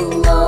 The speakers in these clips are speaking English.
Allah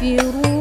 beautiful.